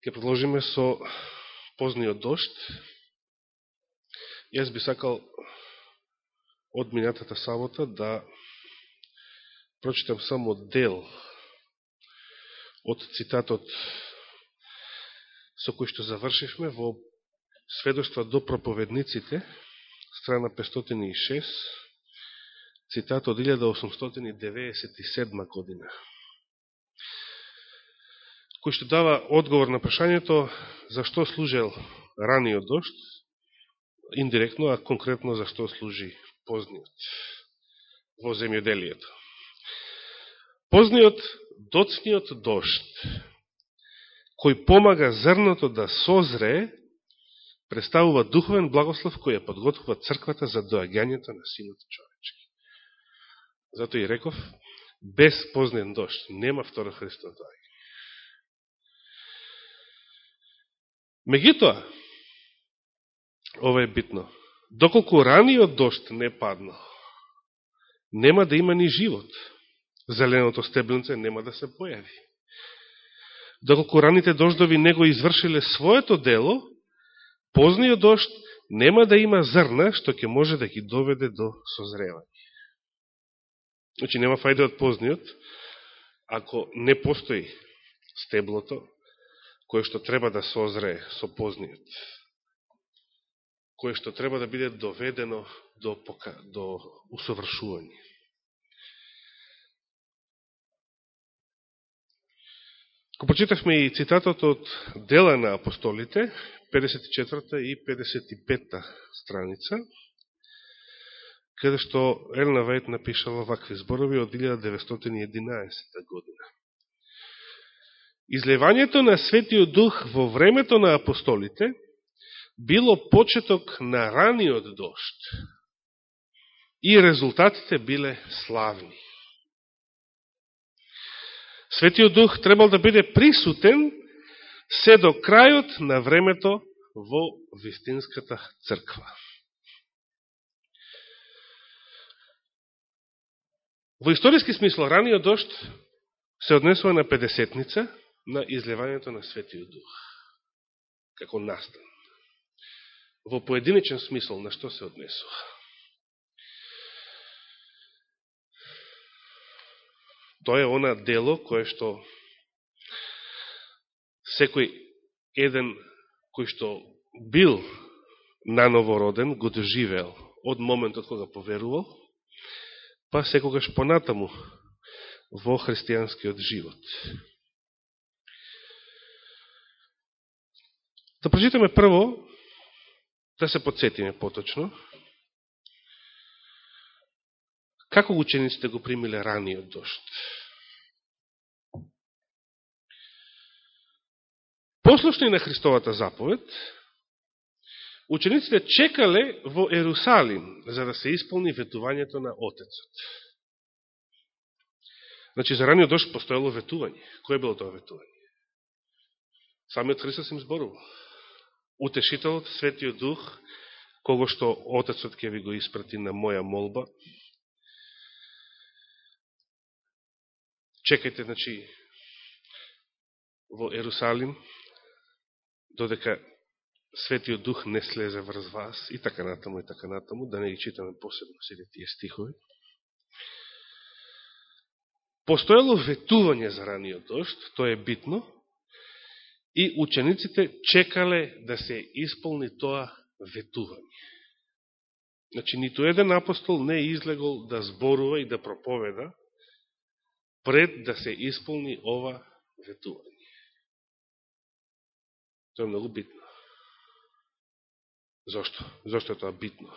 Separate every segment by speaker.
Speaker 1: Ке продолжиме со позниот дошт. Јас би сакал од минатата сабота да прочитам само дел од цитатот со кој што завршивме во сведоштва до проповедниците, страна 506, цитат од 1897 година кој што дава одговор на прашањето зашто служел раниот дошт, индиректно, а конкретно зашто служи позниот во земјоделието. Позниот доцниот дошт, кој помага зрното да созре, представува духовен благослов кој ја подготвува црквата за доаѓањето на синот човечки. Зато и реков, без познен дошт нема второ Христо доаѓање. Мегутоа, ова е битно, доколку раниот дошт не падна, нема да има ни живот. Зеленото стебленце нема да се појави. Доколку раните дождови не го извршиле своето дело, позниот дошт нема да има зрна што ќе може да ги доведе до созревање. Значи, нема фајде од позниот, ако не постои стеблото, кое што треба да созре со позниот, кое што треба да биде доведено до, до усовршување. Ко почитавме и цитатот од Дела на апостолите, 54 и 55 страница, каде што Елна Вајт напишала вакви зборови од 1911 година. Излевањето на Светиот Дух во времето на апостолите било почеток на раниот дошт и резултатите биле славни. Светиот Дух требал да биде присутен се до крајот на времето во вистинската црква. Во историски смисла, раниот дошт се однесува на Педесетница, на излевањето на Светиот Дух, како настан. Во поединечен смисол на што се однесува? Тоа е она дело кое што секој еден кој што бил нановороден, го доживел од моментот кога поверувал, па секогаш понатаму во христијанскиот живот. Да прочитаме прво, да се подсетиме поточно, како учениците го примиле раниот дошт. Послушни на Христовата заповед, учениците чекале во Ерусалим за да се исполни ветувањето на Отецот. Значи, за раниот дошт постоело ветување. Кој било тоа ветување? Самиот Христос им зборувал утешителот, Светиот Дух, кого што Отецот ќе ви го испрати на моја молба. Чекајте, значи, во Ерусалим, додека Светиот Дух не слезе врз вас, и така натаму, и така натаму, да не ги читаме посебно сите тие стихови. Постоело ветување за раниот дошт, тоа е битно, и учениците чекале да се исполни тоа ветување. Значи, ниту еден апостол не излегол да зборува и да проповеда пред да се исполни ова ветување. Тоа е многу битно. Зошто? Зошто е тоа битно?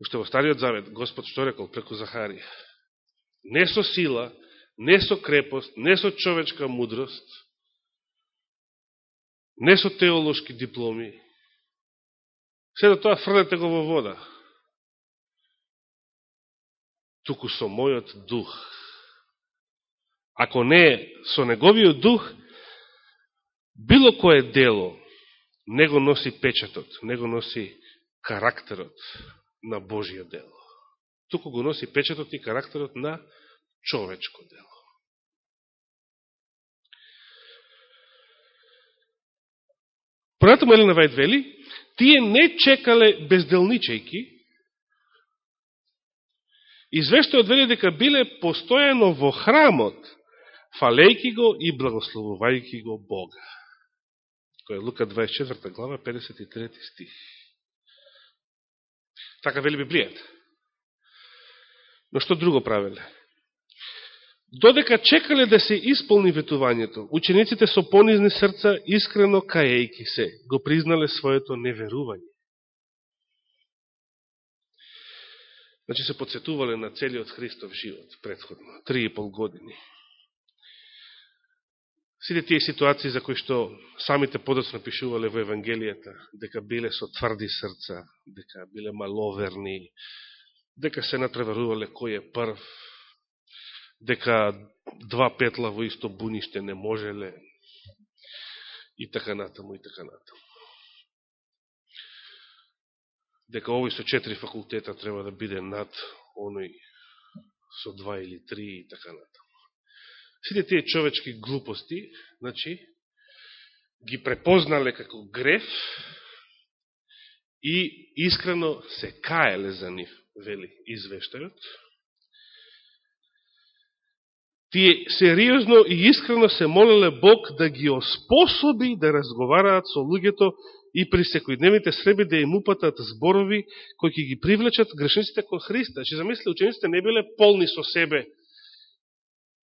Speaker 1: Уште во Стариот Завет, Господ што рекол преку Захарија? Не со сила, не со крепост, не со човечка мудрост, не со теолошки дипломи, се да тоа фрлете го во вода, туку со мојот дух. Ако не со неговиот дух, било кое дело не го носи печатот, не го носи карактерот на Божие дело. Туку го носи печатот и карактерот на човечко дело. Понатаму Елена Вајд вели, тие не чекале безделничајки, извештајот вели дека биле постојано во храмот, фалејки го и благословувајки го Бога. Кој е Лука 24 глава, 53 стих. Така вели Библијата. Но што друго правеле? Додека чекале да се исполни ветувањето, учениците со понизни срца, искрено каејки се, го признале своето неверување. Значи се подсетувале на целиот Христов живот, предходно, три и пол години. Сите тие ситуации за кои што самите подоцно пишувале во Евангелијата, дека биле со тврди срца, дека биле маловерни, дека се натреварувале кој е прв, дека два петла во исто буниште не можеле и така натаму и така натаму. Дека овој со четири факултета треба да биде над оној со два или три и така натаму. Сите тие човечки глупости, значи, ги препознале како греф и искрено се каеле за нив, вели извештајот, Тие сериозно и искрено се молеле Бог да ги оспособи да разговараат со луѓето и при секојдневните среби да им упатат зборови кои ќе ги привлечат грешниците кон Христа. Че замисли, учениците не биле полни со себе,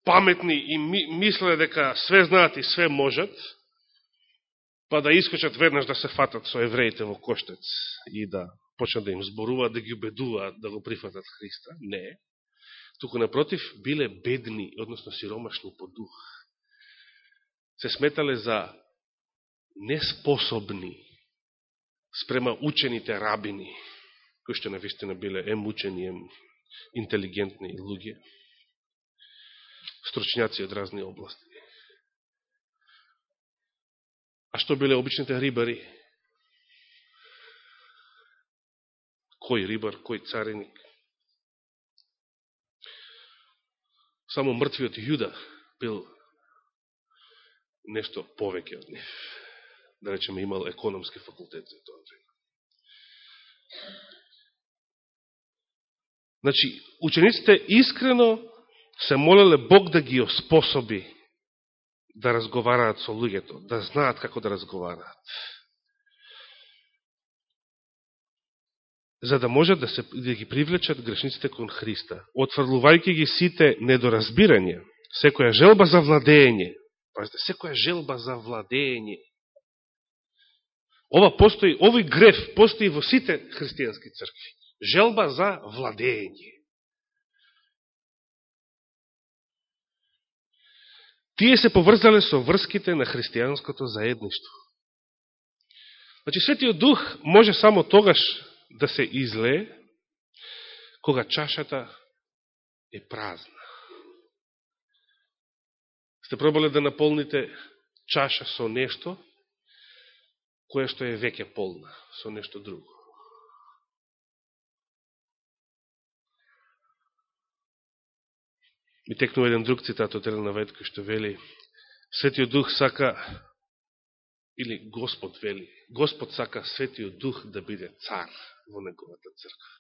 Speaker 1: паметни и мислеле дека све знаат и све можат, па да искочат веднаш да се фатат со евреите во коштец и да почнат да им зборуваат, да ги убедуваат да го прифатат Христа. Не туку напротив биле бедни, односно сиромашни по дух. Се сметале за неспособни спрема учените рабини, кои што навистина биле ем учени, ем интелигентни луѓе, стручњаци од разни области. А што биле обичните рибари? Кој рибар, кој цареник? Само мртвиот Јуда бил нешто повеќе од нив. Да речеме, имал економски факултет за тоа време. Значи, учениците искрено се молеле Бог да ги способи да разговараат со луѓето, да знаат како да разговараат. За да можат да, се, да ги привлечат грешниците кон Христа, отврлувајќи ги сите недоразбирање, секоја желба за владење, пазите, секоја желба за владење. Ова постои, овој греф постои во сите христијански цркви. Желба за владење. Тие се поврзале со врските на христијанското заедништво. Значи, Светиот Дух може само тогаш да се излее кога чашата е празна. Сте пробале да наполните чаша со нешто, кое што е веќе полна, со нешто друго. Ми текнува еден друг цитат од Елена Вајд, кој што вели Светиот Дух сака или Господ вели, Господ сака Светиот Дух да биде цар во неговата црква.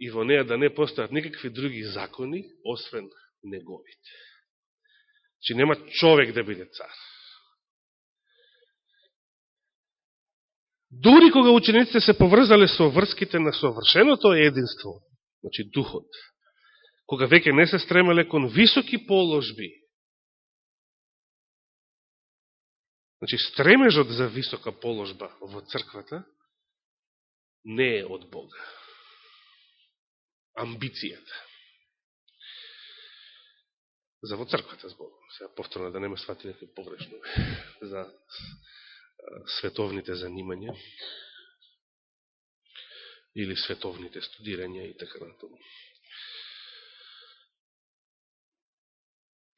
Speaker 1: И во неја да не постојат никакви други закони, освен неговите. Че нема човек да биде цар. Дури кога учениците се поврзале со врските на совршеното единство, значи духот, кога веќе не се стремеле кон високи положби, значи стремежот за висока положба во црквата, не е од Бога. Амбицијата. За во црквата зборувам. Сега повторно да нема свати некој погрешно за световните занимања или световните студирања и така натаму.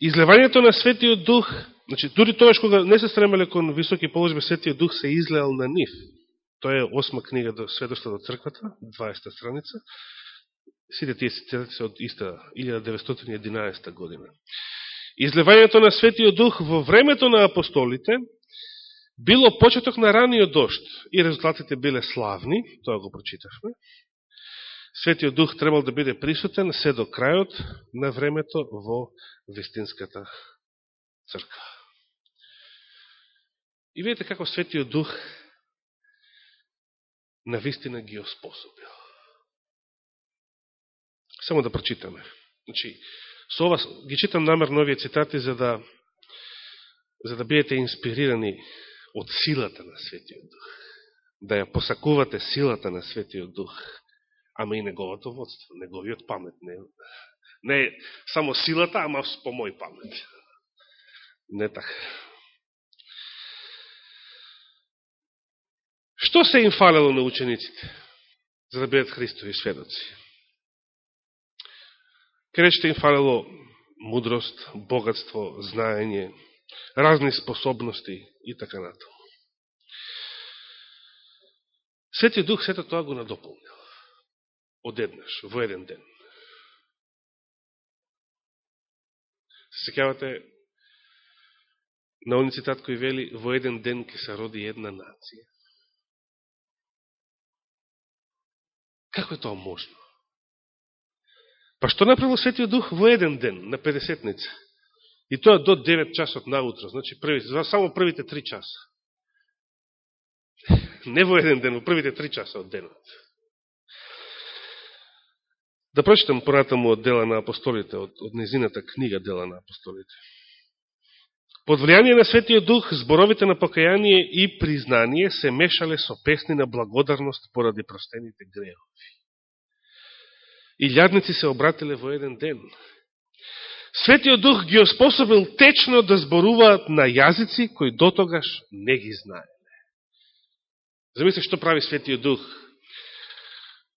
Speaker 1: Излевањето на Светиот Дух, значи, дури тоа кога не се стремеле кон високи положби, Светиот Дух се излеал на нив. Тоа е осма книга до Сведоста до црквата, 20 страница. Сите тие се од иста 1911 година. Излевањето на Светиот Дух во времето на апостолите било почеток на раниот дошт и резултатите биле славни, тоа го прочитавме. Светиот Дух требал да биде присутен се до крајот на времето во вистинската црква. И видите како Светиот Дух на вистина ги оспособил. Само да прочитаме. Значи, со ова ги читам намерно овие цитати за да за да бидете инспирирани од силата на Светиот Дух. Да ја посакувате силата на Светиот Дух, ама и неговото водство, неговиот памет. Не, не само силата, ама по мој памет. Не така. Што се им фалело на учениците, за да бидат Христови сведоци? што им фалело мудрост, богатство, знаење, разни способности и така нато. Свети Дух сето тоа го надополнил. Одеднаш, во еден ден. Се секавате на они кој вели во еден ден ке се роди една нација. Како е тоа можно? Па што направил Светиот Дух во еден ден, на 50-ница? И тоа до 9 часот наутро, значи први, само првите 3 часа. Не во еден ден, во првите 3 часа од денот. Да прочитам понатаму од дела на апостолите, од, од незината книга дела на апостолите. Под влијание на Светиот Дух, зборовите на покаяние и признание се мешале со песни на благодарност поради простените грехови. И лјадници се обратиле во еден ден. Светиот Дух ги оспособил течно да зборуваат на јазици кои дотогаш не ги знаеле. Замисли што прави Светиот Дух.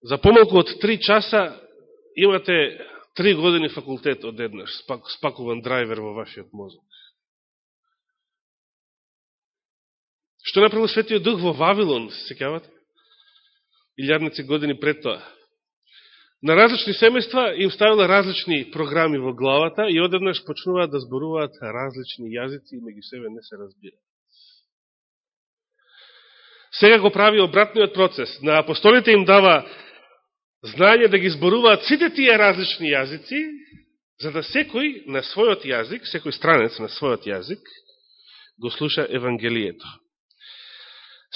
Speaker 1: За помалку од три часа имате три години факултет од еднаш, спакуван драйвер во вашиот мозок. Што направил Светиот Дух во Вавилон, се кавате? Илјадници години пред тоа на различни семејства им ставила различни програми во главата и одеднаш почнуваат да зборуваат различни јазици и меѓу себе не се разбираат. Сега го прави обратниот процес. На апостолите им дава знање да ги зборуваат сите тие различни јазици, за да секој на својот јазик, секој странец на својот јазик, го слуша Евангелието.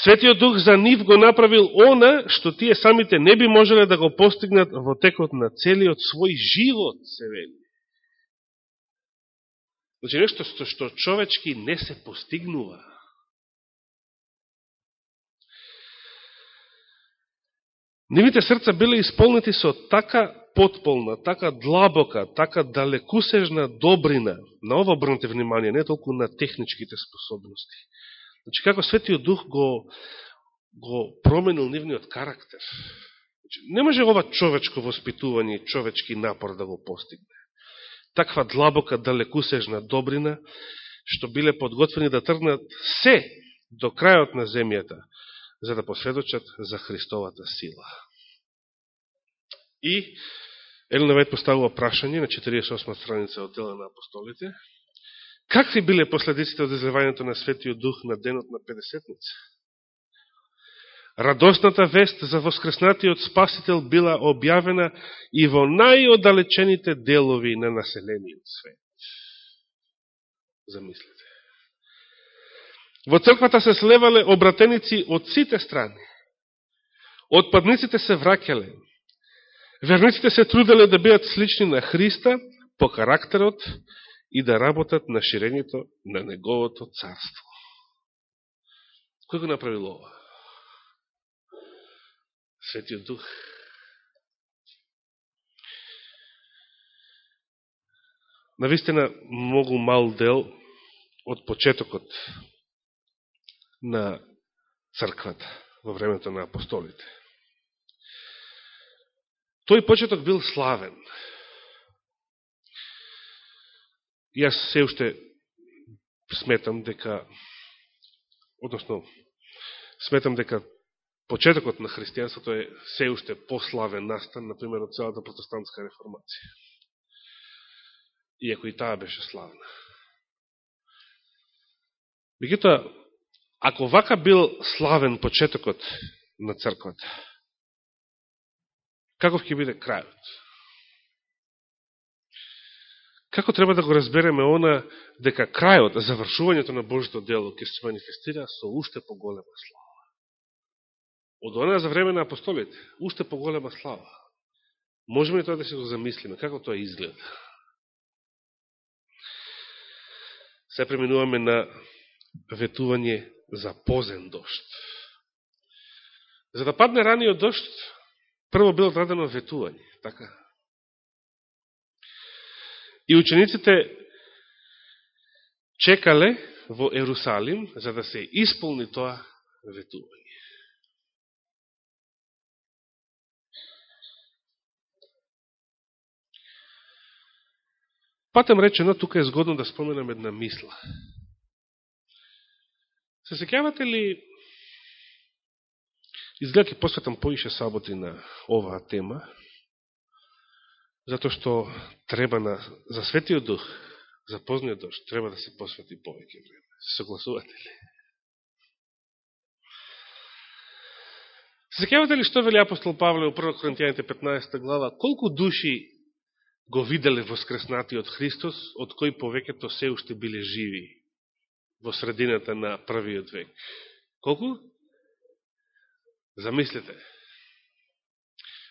Speaker 1: Светиот Дух за нив го направил она што тие самите не би можеле да го постигнат во текот на целиот свој живот, се вели. Значи нешто што, што човечки не се постигнува. Нивите срца биле исполнети со така потполна, така длабока, така далекусежна добрина. На ова обрнете внимание, не толку на техничките способности Значи, како Светиот Дух го, го променил нивниот карактер. Значи, не може ова човечко воспитување и човечки напор да го постигне. Таква длабока, далекусежна добрина, што биле подготвени да тргнат се до крајот на земјата, за да посведочат за Христовата сила. И Елена Вајд поставува прашање на 48 страница од дела на апостолите, Какви биле последиците од изливањето на Светиот Дух на денот на Педесетница? Радосната вест за воскреснатиот Спасител била објавена и во најодалечените делови на населениот свет. Замислите. Во црквата се слевале обратеници од сите страни. Отпадниците се враќале. Верниците се труделе да бидат слични на Христа по карактерот, и да работат на ширењето на Неговото царство. Кој го направил ова? Светиот Дух. Навистина, многу мал дел од почетокот на црквата во времето на апостолите. Тој почеток бил славен. Јас се уште сметам дека, односно, сметам дека почетокот на христијанството е се уште пославен настан, например, од целата протестантска реформација. Иако и таа беше славна. Мегутоа, Ако вака бил славен почетокот на црквата, каков ќе биде крајот? Како треба да го разбереме она дека крајот, завршувањето на Божито дело ќе се манифестира со уште поголема слава? Од она за време на апостолите, уште поголема слава. Можеме ли тоа да се го замислиме? Како тоа изгледа? Се преминуваме на ветување за позен дошт. За да падне раниот дошт, прво било дадено ветување, така? И учениците чекале во Ерусалим за да се исполни тоа ветување. Патем речено, тука е згодно да споменам една мисла. Се секјавате ли, изгледа ќе посветам поише саботи на оваа тема, затоа што треба на, за Светиот Дух, за позниот дух, треба да се посвети повеќе време. Се согласувате ли? Се секјавате ли што вели апостол Павле во 1 Коринтијаните 15 глава? Колку души го виделе воскреснатиот Христос, од кои повеќето се уште биле живи? во средината на првиот век. Колку? Замислете.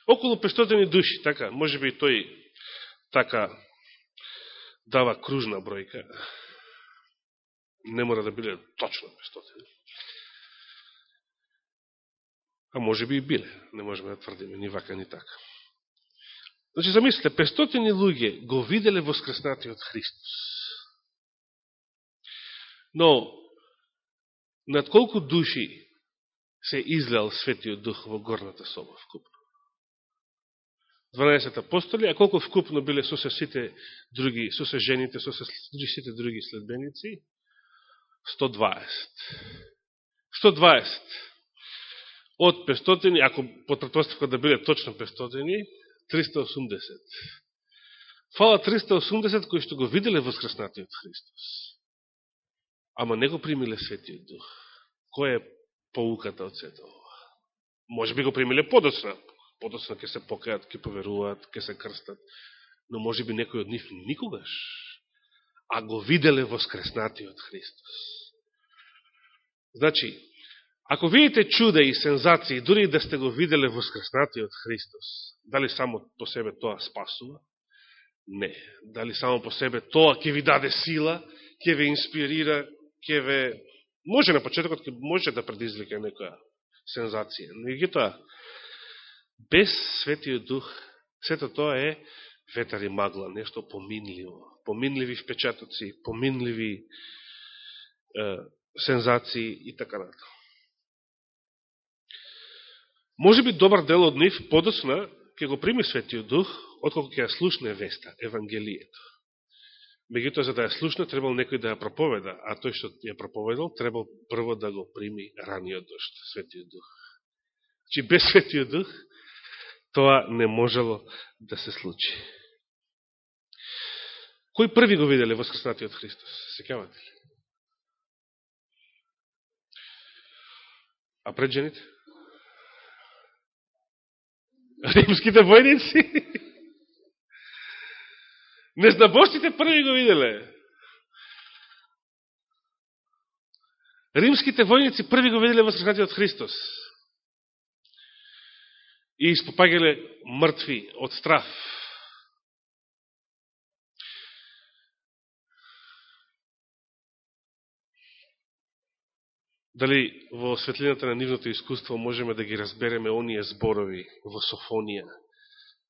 Speaker 1: Околу 500 души, така, може би тој така дава кружна бројка. Не мора да биле точно 500. А може би и биле. Не можеме да тврдиме ни вака, ни така. Значи, замислите, 500 луѓе го виделе воскреснатиот Христос. Но, над колку души се излел Светиот Дух во горната соба вкупно? 12 апостоли, а колку вкупно биле со се сите други, со се жените, со се сите други следбеници? 120. 120. Од 500, ако по претпоставка да биле точно 500, 380. Фала 380 кои што го виделе воскреснатиот Христос ама не го примиле Светиот Дух. Кој е поуката од сето ова? Може би го примиле подоцна. Подоцна ќе се покајат, ќе поверуваат, ќе се крстат. Но може би некој од нив никогаш. А го виделе воскреснатиот Христос. Значи, ако видите чуда и сензации, дури да сте го виделе воскреснатиот Христос, дали само по себе тоа спасува? Не. Дали само по себе тоа ќе ви даде сила, ќе ви инспирира, ќе ве може на почетокот ќе може да предизвика некоја сензација. Не и тоа без Светиот Дух сето тоа е ветар и магла, нешто поминливо, поминливи впечатоци, поминливи е, сензации и така натаму. Може би добар дел од нив подосна ќе го прими Светиот Дух, отколку ќе ја слушне веста, Евангелието. Меѓутоа, за да ја слушне, требал некој да ја проповеда, а тој што ја проповедал, требал прво да го прими раниот дошт, Светиот Дух. Чи без Светиот Дух, тоа не можело да се случи. Кој први го виделе Воскреснатиот Христос? Секавате ли? А пред жените? Римските војници? Незнабожците први го виделе. Римските војници први го виделе воскреснатиот Христос. И испопагеле мртви од страф. Дали во светлината на нивното искуство можеме да ги разбереме оние зборови во Софонија,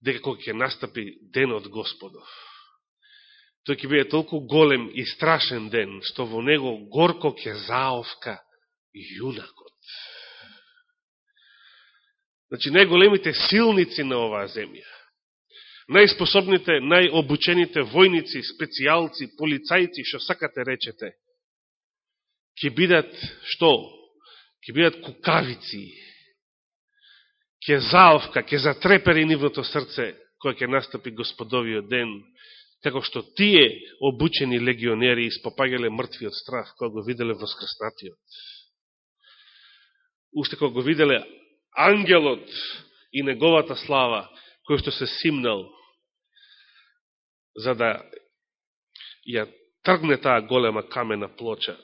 Speaker 1: дека кога ќе настапи денот Господов, тој ќе биде толку голем и страшен ден, што во него горко ќе заовка јунакот. Значи, најголемите силници на оваа земја, најспособните, најобучените војници, специјалци, полицајци, што сакате речете, ќе бидат, што? Ќе бидат кукавици, ќе заовка, ќе затрепери нивното срце, кој ќе настапи господовиот ден, како што тие обучени легионери испопагеле мртвиот страх, кога го виделе воскреснатиот. уште кога го виделе ангелот и неговата слава, кој што се симнал, за да ја тргне таа голема камена плоча,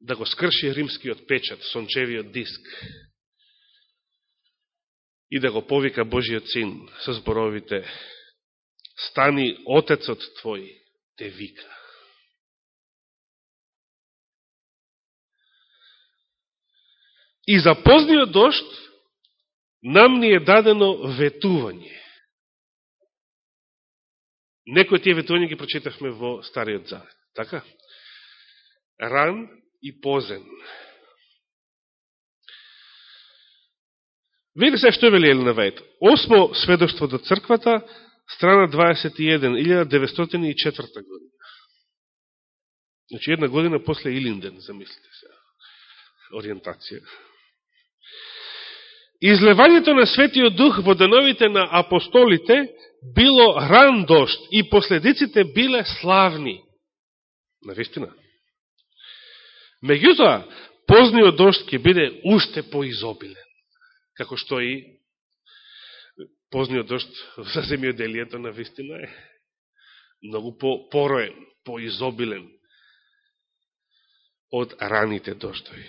Speaker 1: да го скрши римскиот печат, сончевиот диск, и да го повика Божиот син со зборовите Стани Отецот Твој те вика. И за позниот дошт нам ни е дадено ветување. Некои тие ветувања ги прочитавме во Стариот Завет. Така? Ран и позен. Видите се што вели Елена Вајт. Осмо сведоштво до црквата, страна 21, 1904 година. Значи една година после Илинден, замислите се. Ориентација. Излевањето на Светиот Дух во деновите на апостолите било рандошт и последиците биле славни. Навистина. Меѓутоа, позниот дошт ќе биде уште поизобилен. Како што и позниот дошт за земјоделието на вистина е многу по-пороен, поизобилен од раните доштови.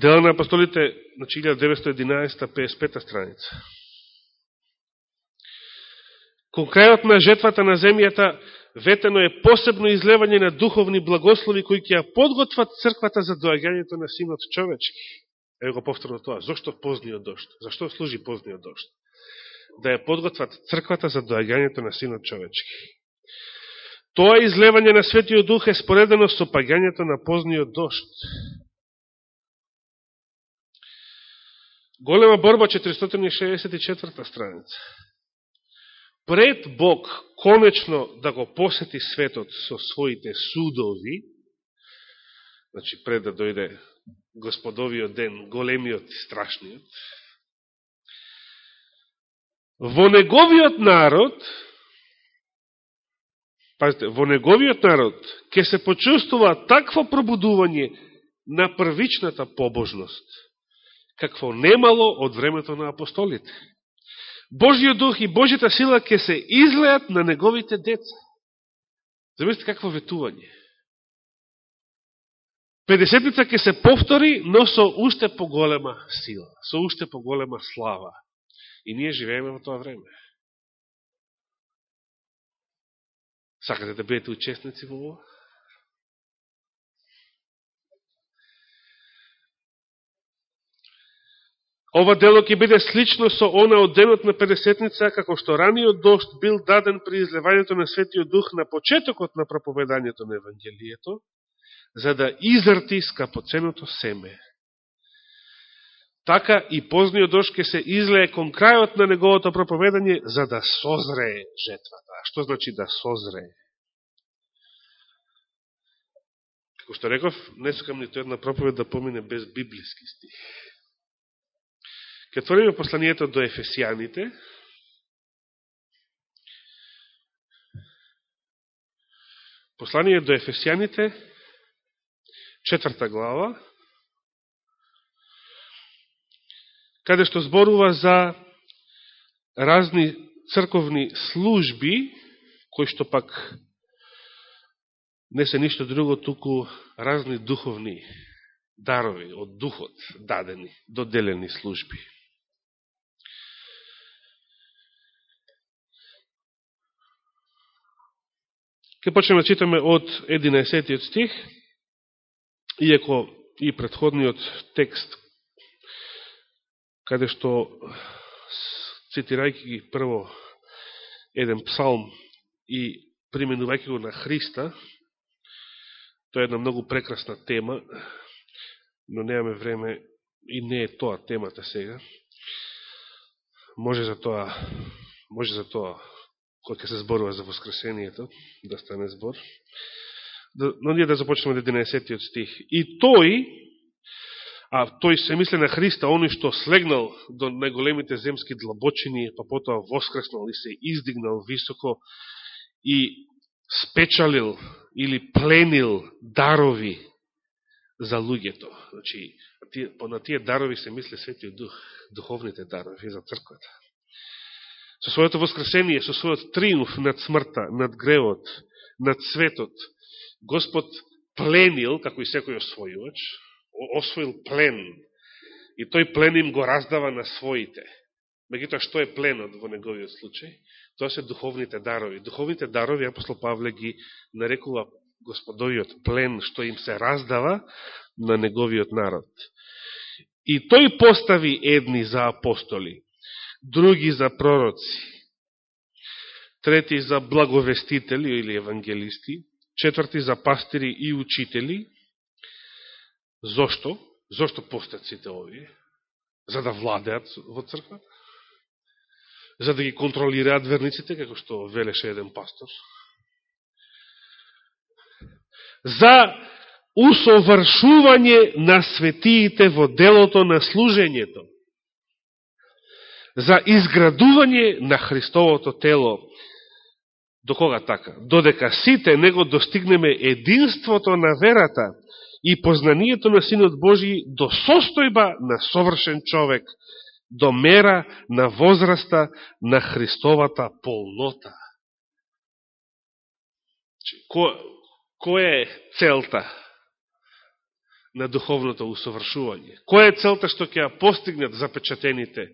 Speaker 1: Дела на апостолите, значи 1911-55 страница. Кон крајот на жетвата на земјата, ветено е посебно излевање на духовни благослови кои ќе ја подготват црквата за доаѓањето на синот човечки. Ево го повторно тоа. Зошто позниот дошт? Зашто служи позниот дошт? Да ја подготват црквата за доаѓањето на синот човечки. Тоа излевање на Светиот Дух е споредено со паѓањето на позниот дошт. Голема борба, 464 страница. Пред Бог конечно да го посети светот со своите судови, значи пред да дојде господовиот ден, големиот и страшниот, во неговиот народ, пазите, во неговиот народ ќе се почувствува такво пробудување на првичната побожност, какво немало од времето на апостолите. Божиот дух и Божјата сила ќе се излеат на неговите деца. Замислите какво ветување. Педесетница ќе се повтори, но со уште поголема сила, со уште поголема слава. И ние живееме во тоа време. Сакате да бидете учесници во ова? Ова дело ќе биде слично со она од денот на Педесетница, како што раниот дошт бил даден при излевањето на Светиот Дух на почетокот на проповедањето на Евангелието, за да изрти скапоценото семе. Така и позниот дошт ќе се излее кон крајот на неговото проповедање, за да созрее жетвата. Што значи да созрее? Како што реков, не сакам нито една проповед да помине без библиски стих. Ке отвориме посланието до Ефесијаните. Послание до Ефесијаните, четврта глава, каде што зборува за разни црковни служби, кои што пак не се ништо друго, туку разни духовни дарови од духот дадени, доделени служби. Ке почнеме да читаме од 11 стих, иако и предходниот текст, каде што, цитирајќи ги прво еден псалм и применувајќи го на Христа, тоа е една многу прекрасна тема, но немаме време и не е тоа темата сега. Може за тоа, може за тоа кој ќе се зборува за воскресението, да стане збор. Да, но ние да започнеме да од 11 стих. И тој, а тој се мисли на Христа, оној што слегнал до најголемите земски длабочини, па потоа воскреснал и се издигнал високо и спечалил или пленил дарови за луѓето. Значи, на тие дарови се мисле Светиот Дух, духовните дарови за црквата. Со своето воскресение, со својот триумф над смртта, над гревот, над светот, Господ пленил, како и секој освојувач, освоил плен. И тој плен им го раздава на своите. Мегутоа, што е пленот во неговиот случај? Тоа се духовните дарови. Духовните дарови, апостол Павле ги нарекува господовиот плен, што им се раздава на неговиот народ. И тој постави едни за апостоли, други за пророци, трети за благовестители или евангелисти, четврти за пастири и учители. Зошто? Зошто постат сите овие? За да владеат во црква? За да ги контролираат верниците, како што велеше еден пастор? За усовршување на светиите во делото на служењето. За изградување на Христовото тело, До кога така? Додека сите него достигнеме единството на верата и познанието на Синот Божи до состојба на совршен човек, до мера на возраста на Христовата полнота. Ко, е целта на духовното усовршување? Која е целта што ќе ја постигнат запечатените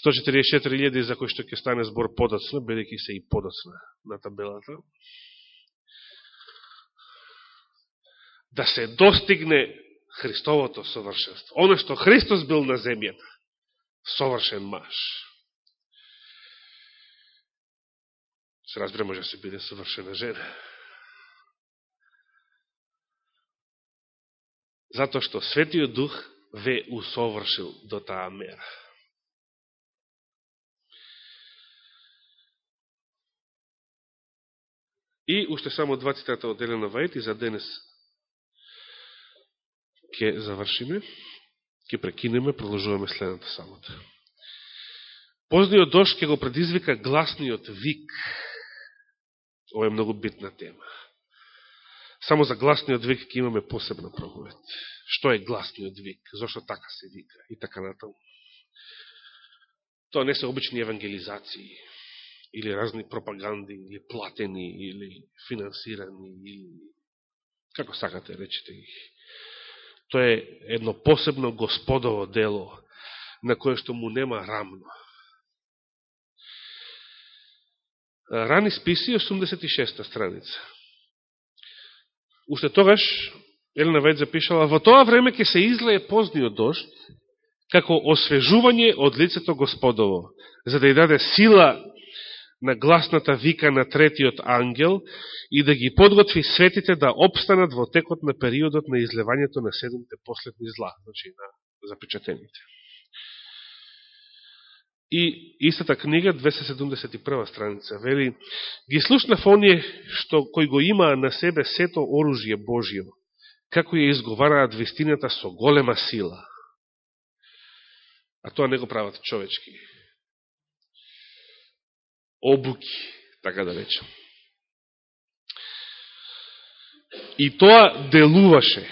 Speaker 1: 144.000 за кои што ќе стане збор подоцна, бидеќи се и подоцна на табелата. Да се достигне Христовото совршенство. Оно што Христос бил на земјата, совршен маж. Се разбира, може да се биде совршена жена. Затоа што Светиот Дух ве усовршил до таа мера. И уште само два цитата од Елена Вајт и за денес ќе завршиме, ќе прекинеме, продолжуваме следната самота. Позниот дош ќе го предизвика гласниот вик. Ова е многу битна тема. Само за гласниот вик ќе имаме посебна проповед. Што е гласниот вик? Зошто така се вика? И така натаму. Тоа не се обични евангелизации или разни пропаганди, или платени, или финансирани, или како сакате речете ги. Тоа е едно посебно господово дело, на кое што му нема рамно. Рани списи, 86 страница. Уште тогаш, Елена Вед запишала, во тоа време ќе се излее позниот дожд, како освежување од лицето Господово, за да ја даде сила на гласната вика на третиот ангел и да ги подготви светите да обстанат во текот на периодот на излевањето на седмите последни зла, значи на запечатените. И истата книга, 271 страница, вели, ги слушнав оние што кој го има на себе сето оружје Божио, како ја изговараат вистината со голема сила. А тоа не го прават човечки обуки, така да речем. И тоа делуваше.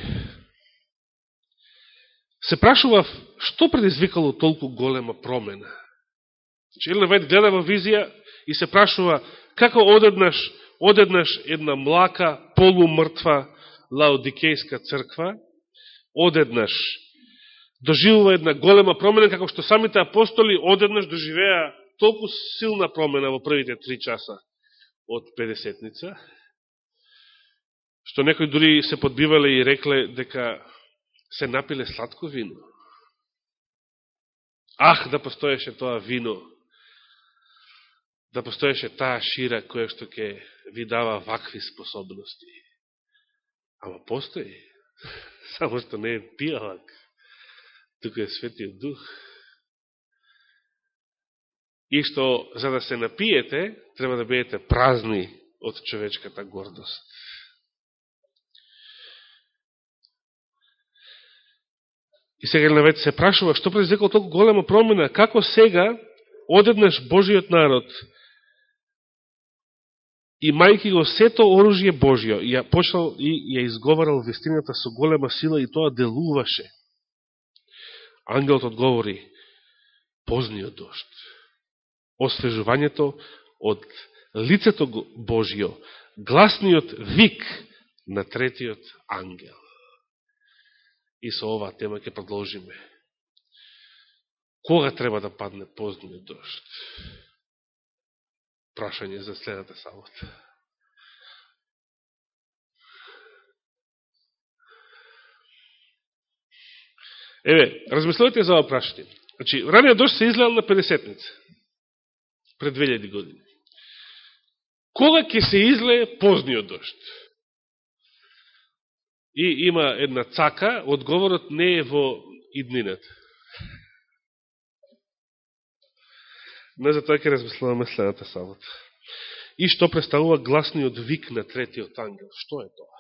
Speaker 1: Се прашував, што предизвикало толку голема промена? Че Вајд гледа во визија и се прашува, како одеднаш, одеднаш една млака, полумртва лаодикејска црква, одеднаш доживува една голема промена, како што самите апостоли одеднаш доживеа толку силна промена во првите три часа од 50-ница, што некои дури се подбивале и рекле дека се напиле сладко вино. Ах, да постоеше тоа вино, да постоеше таа шира која што ќе ви дава вакви способности. Ама постои, само што не е пијалак, тука е Светиот Дух и што за да се напиете, треба да бидете празни од човечката гордост. И сега навет се прашува, што предизвикал толку голема промена, како сега одеднаш Божиот народ и мајки го сето оружје Божио, и ја почнал и ја изговарал вестината со голема сила и тоа делуваше. Ангелот одговори, позниот дошт, освежувањето од лицето Божјо, гласниот вик на третиот ангел. И со оваа тема ќе продолжиме. Кога треба да падне позниот дошт? Прашање за следната сабота. Еве, размислувате за ова прашање. Значи, раниот дошт се излеал на 50-ница. Пред 2000 години. Кога ќе се излее позниот дожд? И има една цака, одговорот не е во иднината. Не за тоа ќе размислуваме следната сабота. И што представува гласниот вик на третиот ангел? Што е тоа?